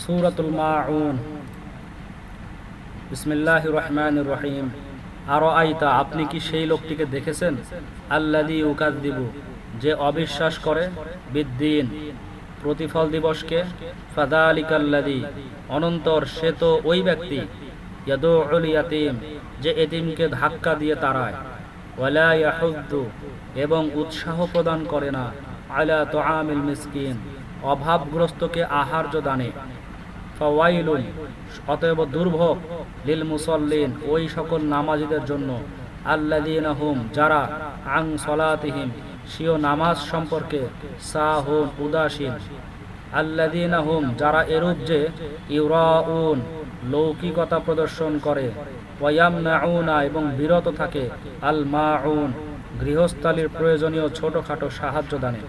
সুরাতুল মাউন। বিসমিল্লাহ রহমান রহিম। আরও আইতা আপনি কি সেই লোকটিকে দেখেছেন? আল্লাদি উকাদ্দিবু যে অবিশ্বাস করে বিদ্দিন। প্রতিফল দিবসকে ফাদালিকাল্লাদি অনন্তর সে তো ওই ব্যক্তি ইয়াদুল ইয়াতিম, যে এতিমকে ধাক্কা দিয়ে তাড়ায়। ওয়ালা এবং উৎসাহ প্রদান করে না। আলা তো আমিল মিসকিন, অভাবগ্রস্তকে আহার্য দানে। অতএব দুর্ভোগ লিল মুসল্লিন ওই সকল নামাজিদের জন্য। আল্লাদিনা হুম, যারা আং সলাতিহিম সিও নামাজ সম্পর্কে সাহুন, উদাসীন। আল্লাদিনা হুম, যারা এরূপ যে ইউরাউন, লৌকিকতা প্রদর্শন করে, ওয়ায়ামনাউনা, এবং বিরত থাকে আল মাউন গৃহস্থালির প্রয়োজনীয় ছোটখাটো সাহায্য দানে।